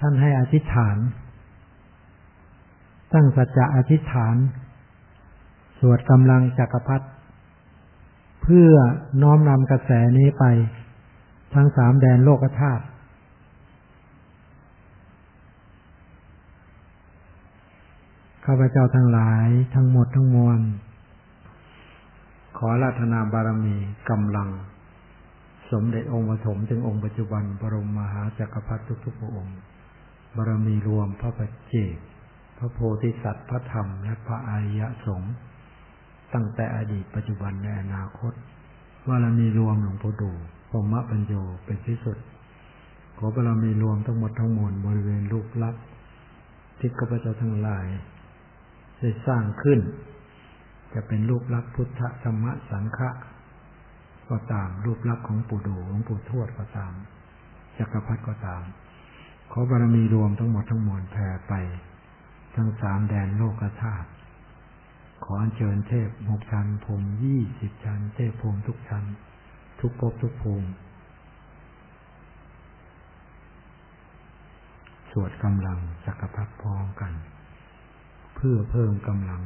ท่านให้อธิษฐาน ตั้งสัจจะอธิษฐาน สวดกำลังจักรพรรดิเพื่อน้อมนำกระแสนี้ไป ทั้งสามแดนโลกธาตุข้าพเจ้าทั้งหลายทั้งหมดทั้งมวล ขอราธนาบารมีกำลัง สมเด็จองค์ปฐมถึงองค์ปัจจุบันบรมมหาจักรพรรดิทุกๆพระองค์ บารมีรวมพระปัจเจกพระโพธิสัตว์พระธรรมและพระอริยสงฆ์ตั้งแต่อดีตปัจจุบันในอนาคตบารมีรวมหลวงพ่อดูพรหมปัญโยเป็นที่สุด ขอบารมีรวมทั้งหมดทั้งมวลบริเวณรูปลักษณ์ที่ข้าพเจ้าทั้งหลาย ได้สร้างขึ้น จะเป็นรูปลักษณ์พุทธธรรมสังฆะก็ตามรูปลักษณ์ของปู่ดูของปู่ทวดก็ตามจักรพรรดิก็ตาม ขอบารมีรวมทั้งหมดทั้งมวลแผ่ไป ทั้งสามแดนโลกธาตุขออัญเชิญเทพหกชั้นภูมิยี่สิบชั้น เทพภูมิทุกชั้น ทุกภพทุกภูมิสวดกำลังจักรพรรดิพร้อมกัน เพื่อเพิ่มกำลัง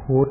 พุทธ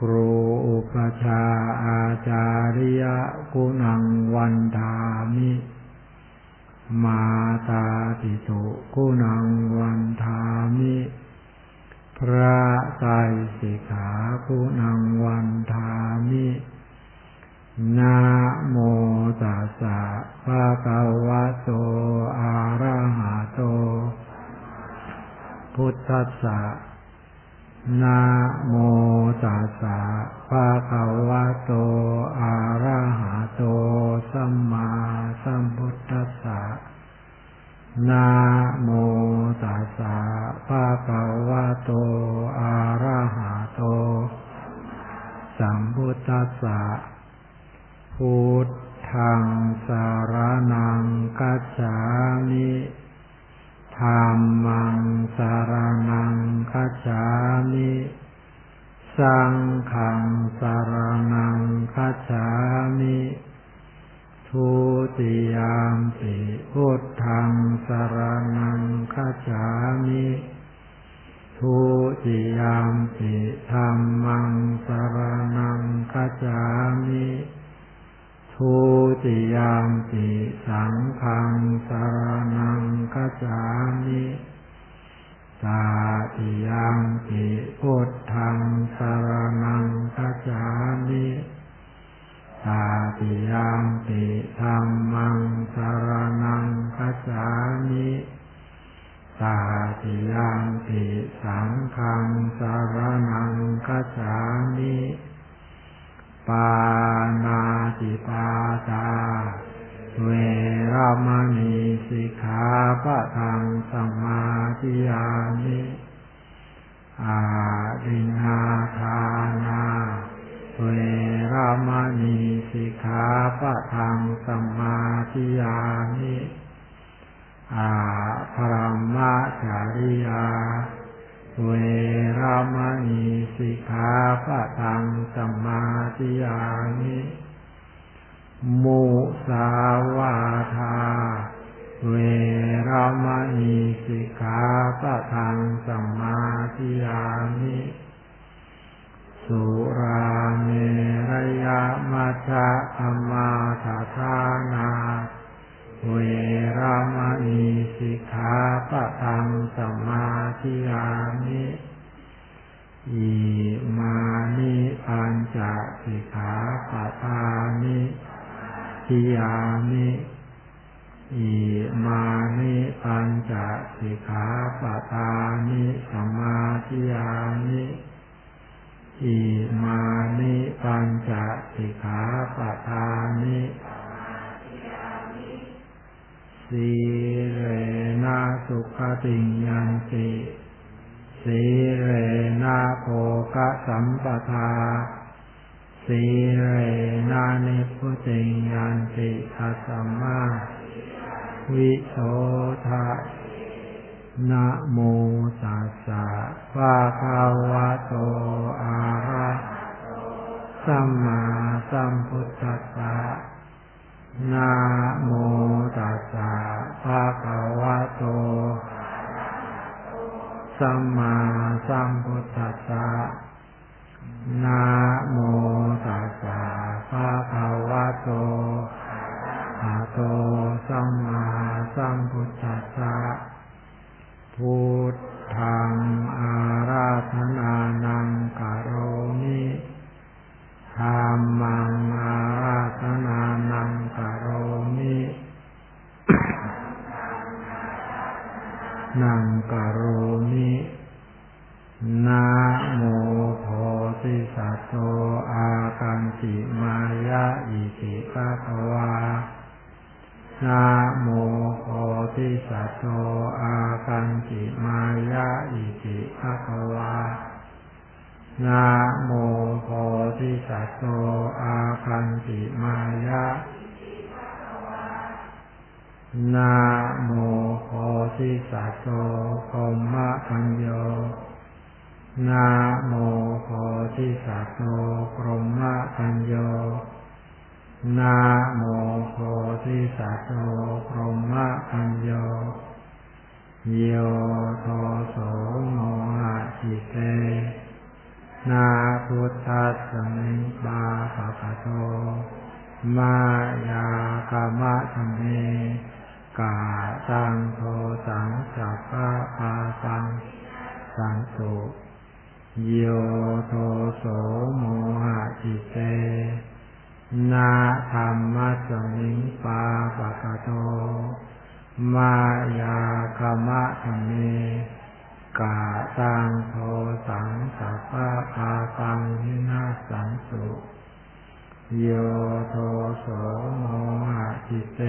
ครูอุปชาอาจาริยกุณังวันทามิ มาตาติสุกุนังวันทามิ พระไตรสิกขากุนังวันทามินาโมตัสสะภะคะวะโต อะระหะโต พุทธัสสะ นะโมตัสสะภะคะวะโต อะระหะโต สัมมาสัมพุทธัสสะนะโมตัสสะภะคะวะโต อะระหะโต สัมพุทธัสสะพุทธังสารนังกัจฉามิ ธรรมังสารนังคัจฉามิสังฆังสารนังคัจฉามิทุติยามปิพุทธังสารนังคัจฉามิทุติยามปิธรรมังสารนังคัจฉามิ ทุติยามปิสังขังสารนังคัจฉามิตาติยามปิพุทธังสารนังคัจฉามิตาติยามปิธรรมังสารนังคัจฉามิตาติยามปิสังขังสารนังคัจฉามิ ปานาติปาตา เวรามณีสิกขาปะทังสมาธิยามิอาดินาทานา เวรามณีสิกขาปะทังสมาธิยามิอาพรหมจาริยา เวรามณีสิกขาปะทังสมาธิยามิมุสาวาทา เวรามณีสิกขาปะทังสมาธิยามิสุราเมรยามัชฌะอมาทาทานา เวรามณีสิกขาปะทังสมาธิยามิอิมานิปัญจสิกขาปะทามิทิยามิอิมานิปัญจสิกขาปะทามิสมาธิยามิอิมานิปัญจสิกขาปะทานิ สีเรนะสุขติยันติสีเรนะโภกสัมปทาสีเรนะนิพุติยันติทัสสมาวิโสทะนะโมตัสสะภะคะวะโตอะระสัมมาสัมพุทธัสสะ นะโมตัสสะภะคะวะโต สัมมาสัมพุทธัสสะนะโมตัสสะภะคะวะโตอะโต สัมมาสัมพุทธัสสะพุทธังอาราธนานังกโรมิ ธรรมังอาราธนานังกโรมินังกโรมินะโมโพธิสัตโตอาคันติมายะอิติภะคะวานะโมโพธิสัตโตอาคันติมายะอิติภะคะวา นะโมโพธิสัตโตอาคันติมายะนะโมโพธิสัตโตพรหมปัญโยนะโมโพธิสัตโตพรหมปัญโยนะโมโพธิสัตโตพรหมปัญโยโยโทโสโมหะจิเต นาพุทธัสสมิบาปะปะโตมายากามะธเมกาตังโทสังสัพพะปาสังสันตุโยโทโสโมหะจิเต นาธรรมะสมิงปาปะกะโต มายากามะธเม กาตังโทสังสัพพะปาปังวินาสันตุโยโทโสโมหะจิเต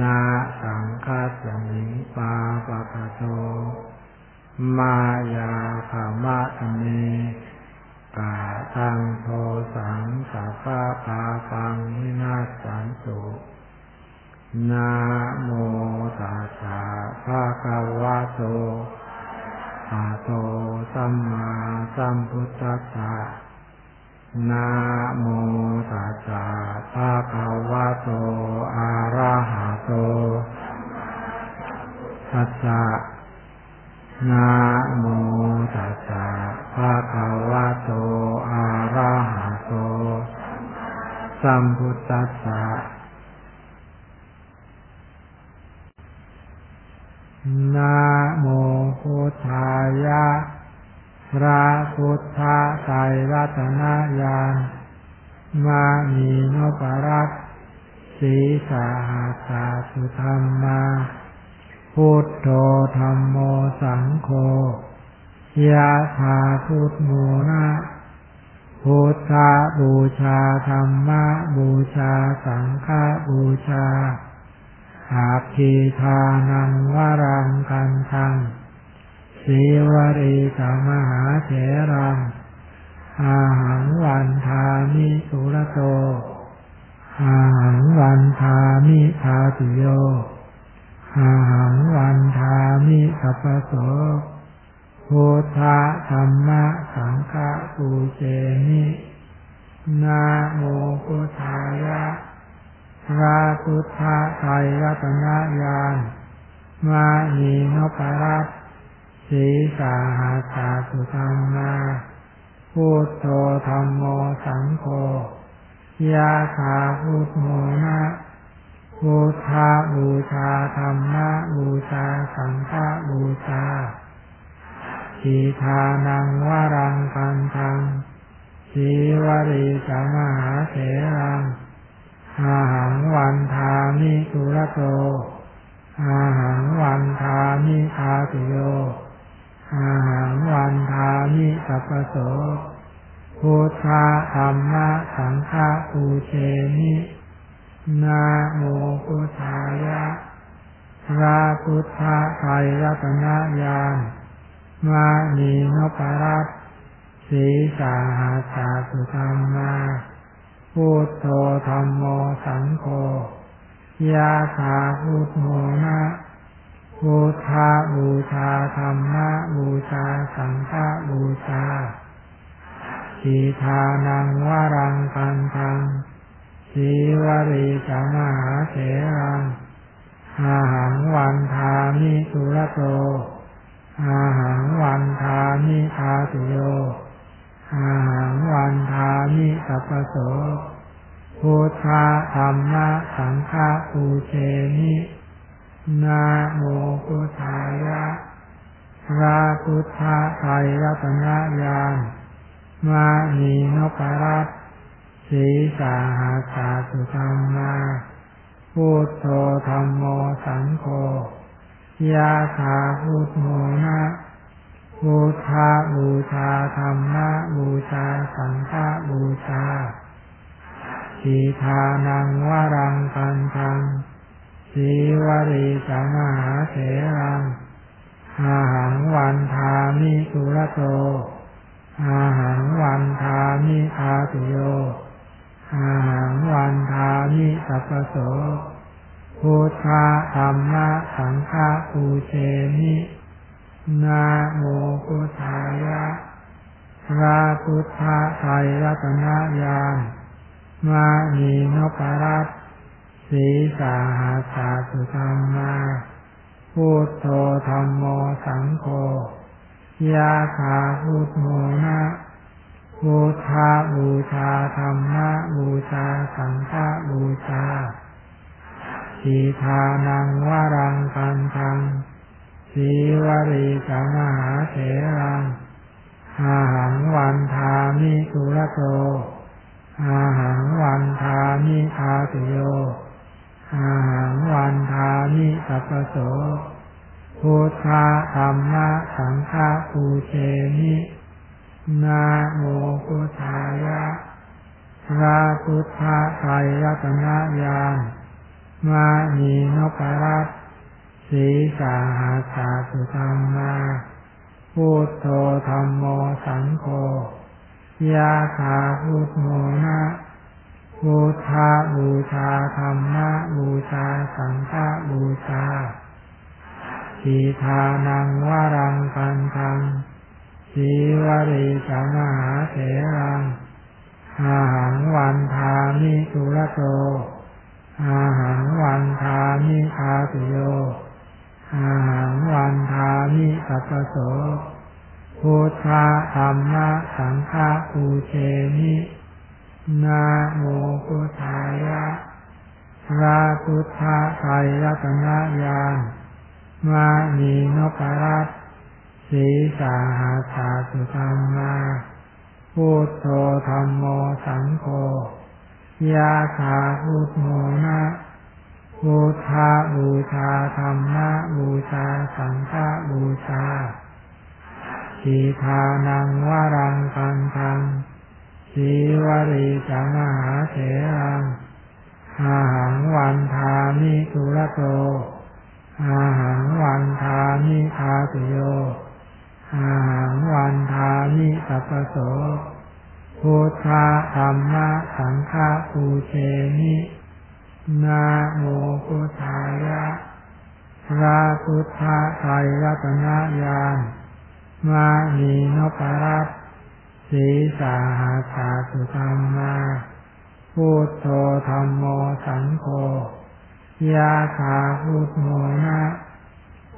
นาสังฆาสมิงปาปะกะโต มายาขามะธเมกาตังโทสังสัพพะปาปังวินาสันตุ นะโมตัสสะภะคะวะโตอะโตสัมมาสัมพุทธัสสะนะโมตัสสะภะคะวะโตอะระหะโตตัสสะนะโมตัสสะภะคะวะโตอะระหะโตสัมพุทธัสสะ นะโมพุทธายะ พระพุทธไตรรัตนญาณมามีนปรัตสีสาหาสาสุธรรมาพุทโธธรรมโมสังโฆยะถาพุทโมนะพุทธบูชาธรรมบูชาสังฆบูชา อาคีทานังวรังกันทังสีวรีสมหาเถรัง อาหังวันทามิสุรโต อาหังวันทามิทาตุโย อาหังวันทามิสัพพโสพุทธธรรมะสังฆะปูเจนินาโมพุทธายะ พระพุทธไตรรัตนญาณมานีนปรัตสีสาหาสาสุธรรมาพุทโธธรรมโมสังโฆยะถาพุทโมนะพุทธบูชาธรรมะบูชาสังฆบูชาทีทานังวรังกันทังสีวรีสมหาเถรัง อาหังวันทามิสุรโต อาหังวันทามิทาตุโย อาหังวันทามิสัพโสพุทธธรรมะสังฆะปูเชนินาโมพุทธายะพระพุทธไตรรัตนญาณมานีนปรัตสีสาหาสาสุธรรมา พุทโธธรรมโมสังโฆยาถาพุทโมนะพุทธาบูชาธรรมะบูชาสังฆบูชาสีทานังวรังกันทังสีวรีจามหาเถรังอาหังวันทามิสุรโตอาหังวันทามิทาสุโย อาหังวันทามิสัพโสพุทธะธรรมะสังฆะปูเชนินาโมพุทธายะพระพุทธไตรรัตนญาณมานีนปรัตสีสาหาสาสุธรรมาพุทโธธรรมโมสังโฆยาถาพุทโมนะ บูชาบูชาธรรมะบูชาสังฆบูชาสีทานังวรังกันทังสีวรีสมหาเถรังอาหังวันทามิสุรโตอาหังวันทามิอาตุโยอาหังวันทามิสัพโสพุทธะธรรมะสังฆปูเชนิ นาโมพุทธายะพระพุทธไตรรัตนญาณมานีนปรัตสีสาหาสาสุธรรมาพุทโธธรรมโมสังโฆยาคาพุทโมนะพุทธาบูชาธรรมะบูชาสังฆบูชาสีทานังวรังกันทัง สีวรีสมหาเถรังอาหังวันทามิสุรโตอาหังวันทามิอาติโยอาหังวันทามิสัพโสพุทธะธรรมะสังฆะปูเชนินาโมพุทธายะพระพุทธไตรรัตนญาณมานีนปรัต สีสาหาสาสุธรรมาพุทโธธรรมโมสังโฆยาคาพุทโมนะพุทธาบูชาธรรมะบูชาสังฆบูชาสีทานังวรังกันทังสีวรีสมหาเถรังอาหังวันทามิสุรโตอาหังวันทามิอาติโย อาหังวันทามิสัพโสพุทธะธรรมะสังฆะปูเชนินาโมพุทธายะพระพุทธไตรรัตนญาณมานีนปรัตสีสาหาสาสุธรรมาพุทโธธรรมโมสังโฆยาถาพุทโมนะ พุทธาบูชาธรรมะบูชาสังฆบูชาสีทานังวรังกันทังสีวรีจามหาเถรังอาหังวันทามิสุรโตอาหังวันทามิอาติโยอาหังวันทามิสัพโสพุทธะธรรมะสังฆะปูเชนิ นาโมพุทธายะพระพุทธไตรรัตนญาณมานีนปรัตสีสาหาสาสุธรรมาพุทโธธรรมโมสังโฆยาคาพุทโมนะ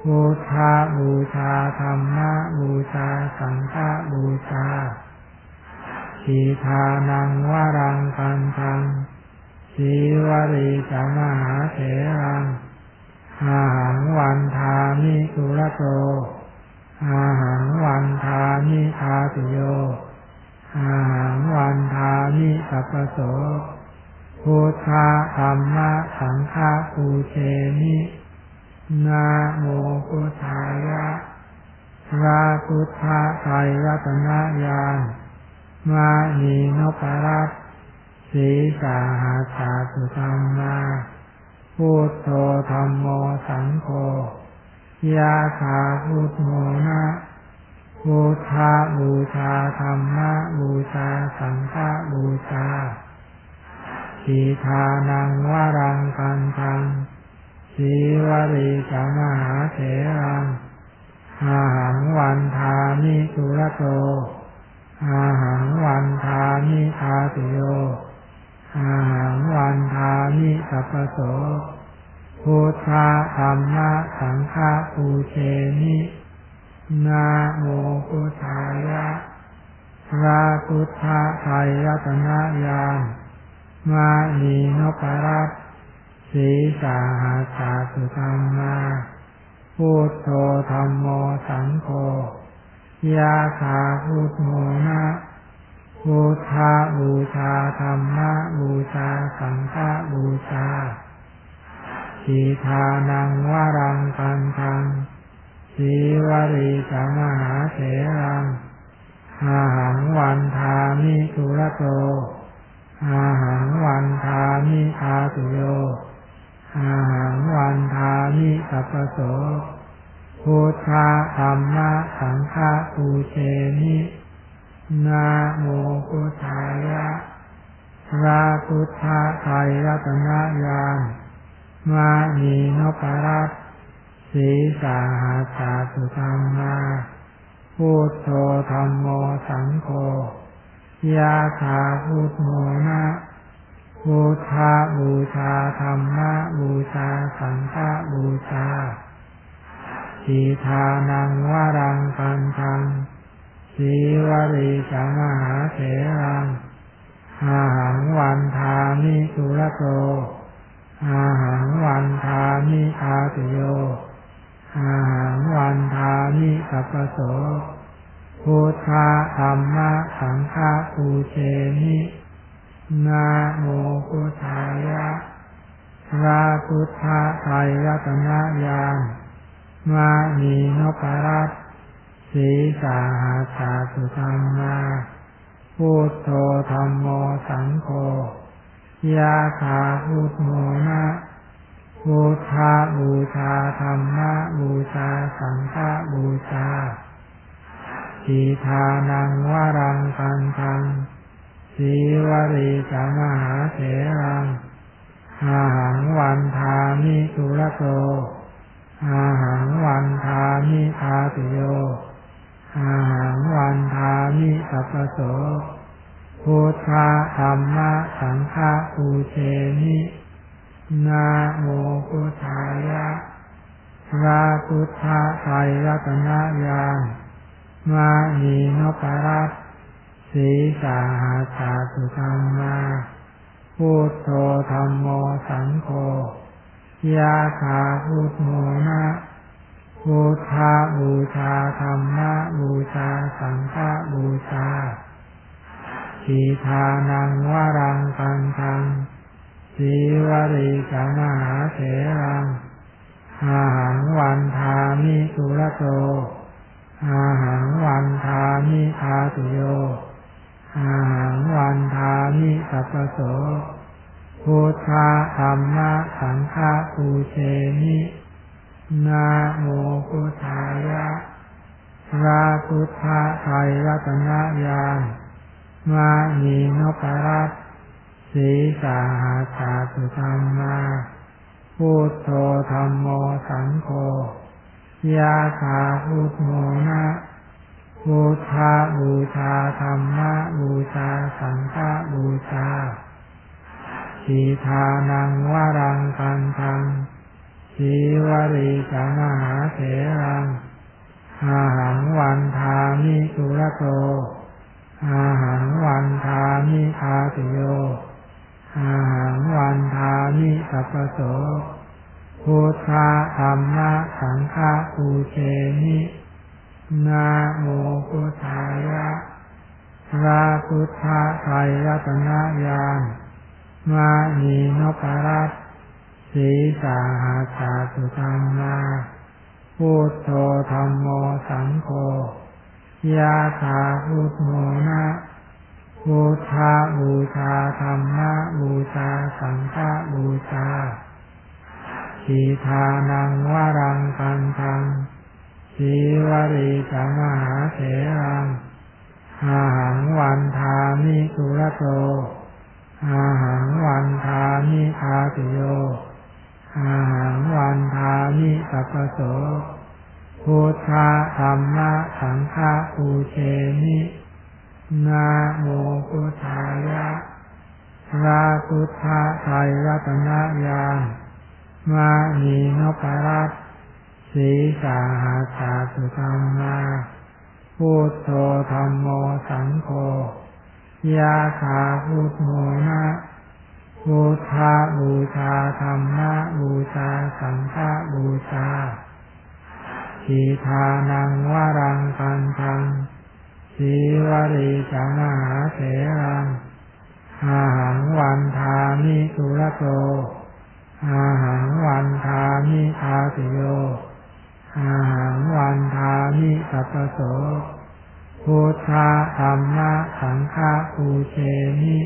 พุทธาบูชาธรรมะบูชาสังฆบูชาสีทานังวรังกันทัง สีวรีจามหาเถรังอาหังวันทามิสุรโตอาหังวันทามิอาติโย อาหังวันทามิสัพโสพุทธะธรรมะสังฆะปูเชนินาโมพุทธายะพระพุทธไตรรัตนญาณมานีนปรัต สีสาหาสาสุธรรมาพุทโธธรรมโมสังโฆยาคาพุทโมนะพุทธาบูชาธรรมะบูชาสังฆบูชาสีทานังวรังกันทังสีวรีจามหาเถรังอาหังวันทามิสุรโตอาหังวันทามิทาติโย อาหังวันทามิสัพโสพุทธะธรรมะสังฆะปูเชนินาโมพุทธายะพระพุทธะไทยรัตนญาณมานีนปรัตสีสาหาสาสุธรรมาพุทโธธรรมโมสังโฆยาคาพุทโมนะ พุทธาบูชาธรรมะบูชาสังฆบูชาสีทานังวรังกันทังสีวรีสมหาเถรังอาหังวันทามิสุรโตอาหังวันทามิอาตุโยอาหังวันทามิสัพโสพุทธะธรรมะสังฆะปูเชนิ นาโมพุทธายะพระพุทธไตรรัตนญาณมานีนปรัตสีสาหาสาสุธรรมาพุทโธธรรมโมสังโฆยาคาพุทโมนะพุทธาบูชาธรรมะบูชาสังฆบูชาสีทานังวรังกันทัง สีวรีสมหาเถรังอาหังวันทามิสุรโตอาหังวันทามิอาติโยอาหังวันทามิสัพโสพุทธะธรรมะสังฆะปูเชนินาโมพุทธายะพระพุทธไตรรัตนญาณมานีนปรัต สีสาหาสาสุธรรมาพุทโธธรรมโมสังโฆยาคาพุทโมนะพุทธาบูชาธรรมะบูชาสังฆบูชาสีทานังวรังกันทังสีวรีสมหาเถรังอาหังวันทามิสุรโตอาหังวันทามิอาติโย อาหังวันทามิสัพโสพุทธะธรรมะสังฆะปูเชนินาโมพุทธายะพระพุทธไตรรัตนญาณมานีนปรัตสีสาหาสาสุธรรมาพุทโธธรรมโมสังโฆยาคาพุทโมนะ พุทธาบูชาธรรมะบูชาสังฆบูชาสีทานังวรังกันทังสีวรีสมหาเถรังอาหังวันทามิสุรโตอาหังวันทามิอาตุโยอาหังวันทามิสัพโสพุทธธรรมะสังฆะปูเชนิ นาโมพุทธายะพระพุทธไตรรัตนญาณมานีนปรัตสีสาหาสาสุธรรมาพุทโธธรรมโมสังโฆยาคาพุทโมนะพุทธาบูชาธรรมะบูชาสังฆบูชาสีทานังวรังกันทัง สีวรีสมหาเถรังอาหังวันทามิสุรโตอาหังวันทามิอาติโย อาหังวันทามิสัพโสพุทธะธรรมะสังฆะปูเชนินาโมพุทธายะพระพุทธไตรรัตนญาณมานีนปรัต สีสาหาสาสุธรรมาพุทโธธรรมโมสังโฆยาถาพุทโมนะพุทธบูชาธรรมะบูชาสังฆบูชาทีทานังวรังกันทังสีวรีจมหาเถรังอาหังวันทามิสุรโตอาหังวันทามิคาติโย อาหังวันทามิสัพโสพุทธธรรมะสังฆะปูเชมินาโมพุทธายะพระพุทธไตรรัตนญาณมานีนปรัตสีสาหาสาสุธรรมาพุทโธธรรมโมสังโฆยาคาพุทโมนะ พุทธบูชาธรรมบูชาสังฆบูชาทีทานังวรังกันทังสีวรีจามหาเถรังอาหังวันทามิสุรโตอาหังวันทามิทาติโยอาหังวันทามิสัพโสพุทธธรรมะสังฆปูเชมิ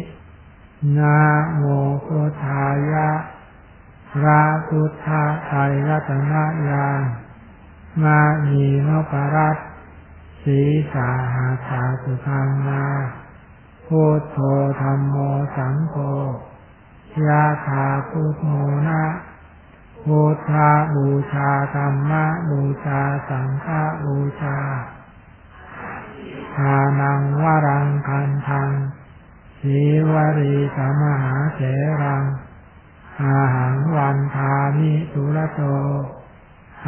นาโมพุทธายะพระพุทธไตรรัตนญาณมานีนปรัตสีสาหาสาสุธรรมาพุทโธธรรมโมสังโฆยาคาพุทโมนะโพธาบูชาธรรมะบูชาสังฆบูชาทานังวรังคันทัง สีวรีสมหาเสรัง อาหังวันทามิสุรโต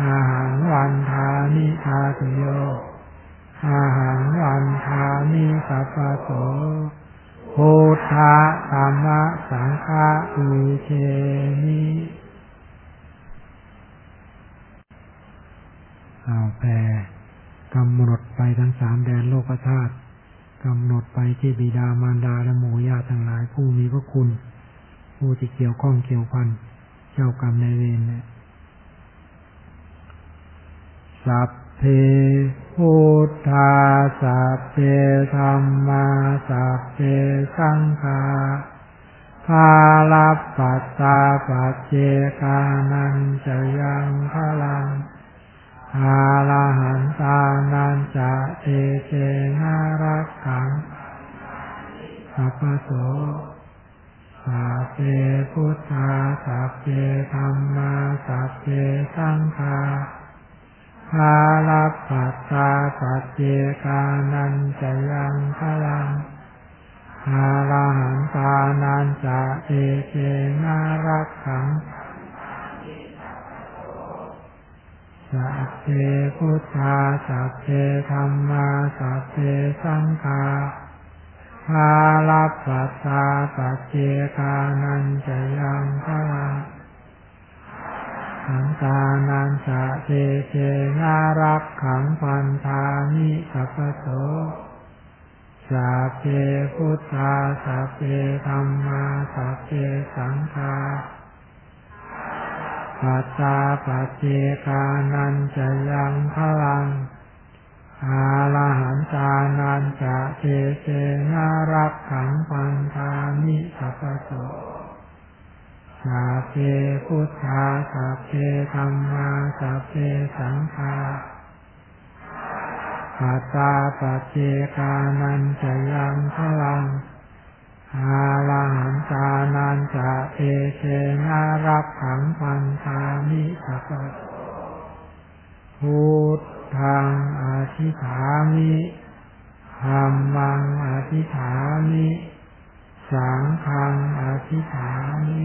อาหังวันทามิทาตุโย อาหังวันทามิสัพโสพุทธะธรรมะสังฆะอุเชมิเอาแปลกำหนดไปทั้งสามแดนโลกธาตุ กำหนดไปที่บิดามารดาและหมู่ญาติทั้งหลายผู้มีพระคุณ ผู้ที่เกี่ยวข้องเกี่ยวพันเจ้ากรรมในเวรเนี่ยสัพเพพุทธาสัพเพธรรมาสัพเพสังฆาภาลับปัสสะปัจเจกานันจะยังพลัง อาลาหันตานันจะเอเจนารักขังสัพโสสัพเพพุทธาสัพเพธรรมาสัพเพสังฆาภาลับปัสสะปัจเจกานันจะยังพลังอาลาหันตานันจะเอเจนารักขัง สัพเพพุทธาสัพเพธรรมาสัพเพสังฆาภาลับปัสสะปัจเจกานันจะยังพลังขันตานันจะเจเจนารักขังพันธามิสัพโสสัพเพพุทธาสัพเพธรรมาสัพเพสังฆา ปัสสะปัจเจกานันจะยังพลัง อาลาหันตานันจะเจเจนารักขังปันธามิสัพโสสัพเพพุทธาสัพเพธรรมาสัพเพสังฆาปัสสะปัจเจกานันจะยังพลัง อาลาหันจานันจะเอเชนารับขังปันธามิสัพพุทธังอธิฐามิธรรมังอธิฐามิ สังฆังอธิฐามิ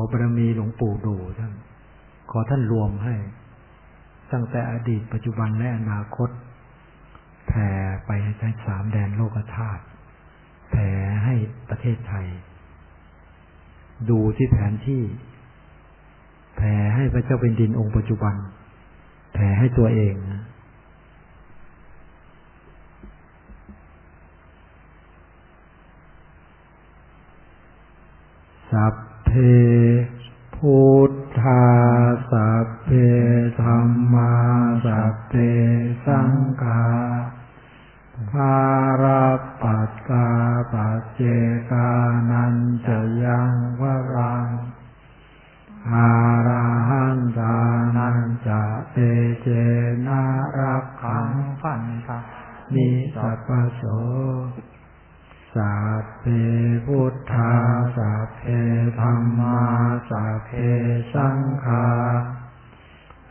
อบารมีหลวงปู่ดูท่าน ขอท่านรวมให้ ตั้งแต่อดีตปัจจุบันและอนาคตแผ่ไปให้สามแดนโลกธาตุแผ่ให้ประเทศไทย ดูที่แผนที่ แผ่ให้พระเจ้าเป็นดินองค์ปัจจุบัน แผ่ให้ตัวเองนะสัพเพ พุทธาสัพเพธรรมาสัพเพสังฆาภาราปัสสาปัจเจกานันจะยังวรังอาราหันตานันจะเตเจนารักขังพันธานิสัพโส สัพเพพุทธาสัพเพธรรมาสัพเพสังฆา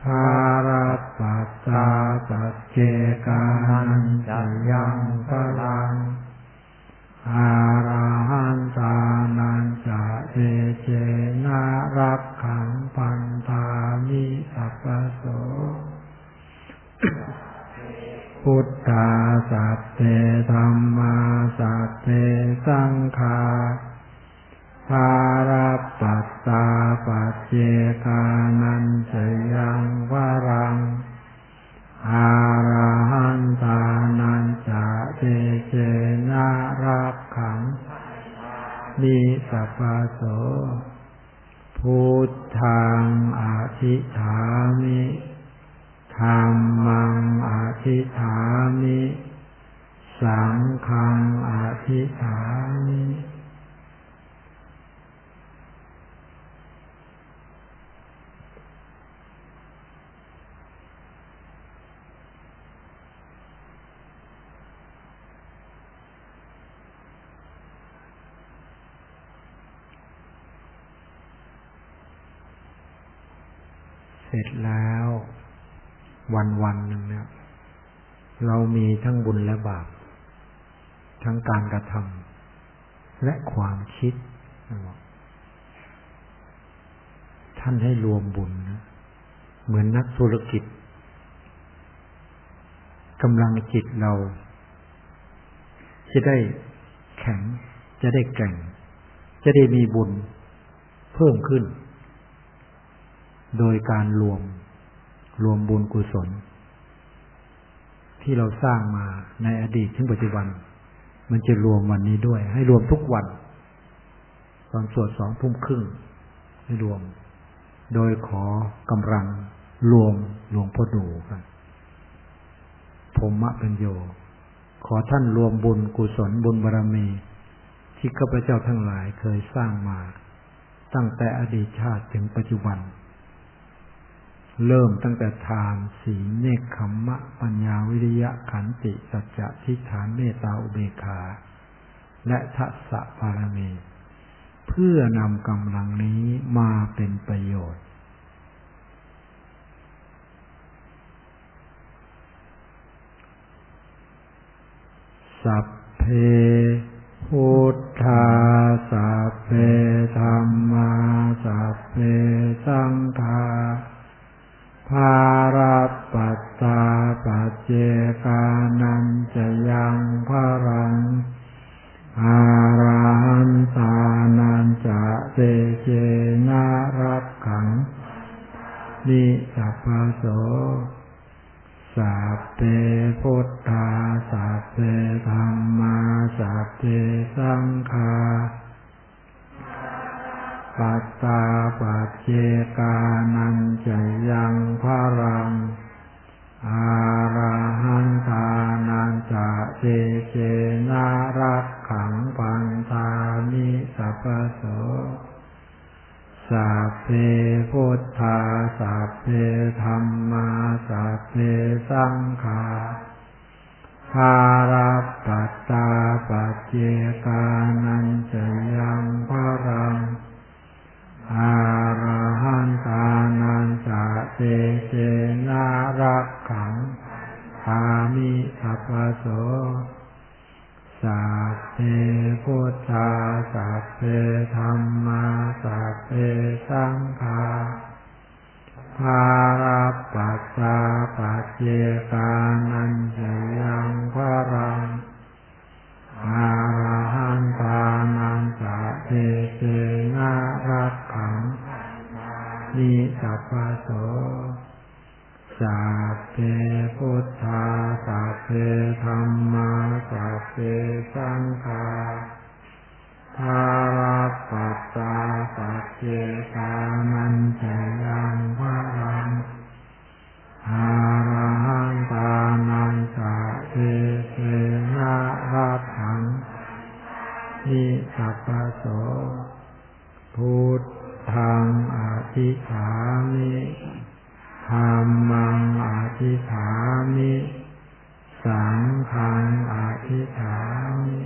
ภารัตปัสสาปัจเจกานันจะยังพระอาราหันตานันจะเอเจนารักขังปันธามิสัพพโสพุทธาสัพเพธรรมาสัพเพสังฆาภาราปัสสาปัจเจกานันจะยังวรัง อาราหันตานันจะเตเจนารักขังนิสัพพโสพุทธังอธิฐามิธรรมังอธิฐามิ สังฆังอธิฐามิ เส ร็จแล้ว วันวันหนึ่งเนี่ยเรามีทั้งบุญและบาป ทั้งการกระทำและความคิด ท่านให้รวมบุญนะเหมือนนักธุรกิจกำลังจิตเรา จะได้แข็ง จะได้แก่ง จะได้มีบุญเพิ่มขึ้น โดยการรวมรวมบุญกุศล ที่เราสร้างมาในอดีตถึงปัจจุบัน มันจะรวมวันนี้ด้วย ให้รวมทุกวันตอนสวดสองทุ่มครึ่งให้รวม โดยขอกำลังรวมหลวงพ่อดูกันผมมะเป็นโย ขอท่านรวมบุญกุศลบุญบารรมี ที่ข้าพเจ้าทั้งหลายเคยสร้างมา ตั้งแต่อดีตชาติถึงปัจจุบัน เริ่มตั้งแต่ทานศีลเนคขมมะ ปัญญาวิริยะขันติ สัจจะทิฏฐานเมตตาอุเบกขา และทัศะบารมีเพื่อนำกำลังนี้มาเป็นประโยชน์ สัพเพพุทธาสัพเพธรรมาสัพเพสังฆา ภาราปัสสาปัจเจกานันจะยังพรังอาราหันตานันจะเตเจนารักขังนิสัพพโสสัพเพพุทธาสัพเพธรรมาสัพเพสังฆา ปัสสาปัจเจกานันจะยังพระรังอาราหันตานันจะเตเจนารักขังปันธามิสัพพโสสัพเพพุทธาสัพเพธรรมาสัพเพสังฆาภาราปัสสาปัจเจกานันจะยังพรัง อาระหันตานันจะเตเจนารักขังพามิสัพโสสัพเพพุทธาสัพเพธรรมาสัพเพสังฆาภาราปัสสะปัจเจกานันจะยังพระรัง อาระหันตานันจะเตเจนารักขังนิสัพพโสสัพเพพุทธาสัพเพธรรมาสัพเพสังฆาภาราปัสสะปัจเจกานันจะยังพระรัง อาระหันตานันจะเทเทนะรัถังนิสัพพโสพุทธังอธิษฐามิธรรมังอธิษฐามิ สังฆังอธิษฐามิ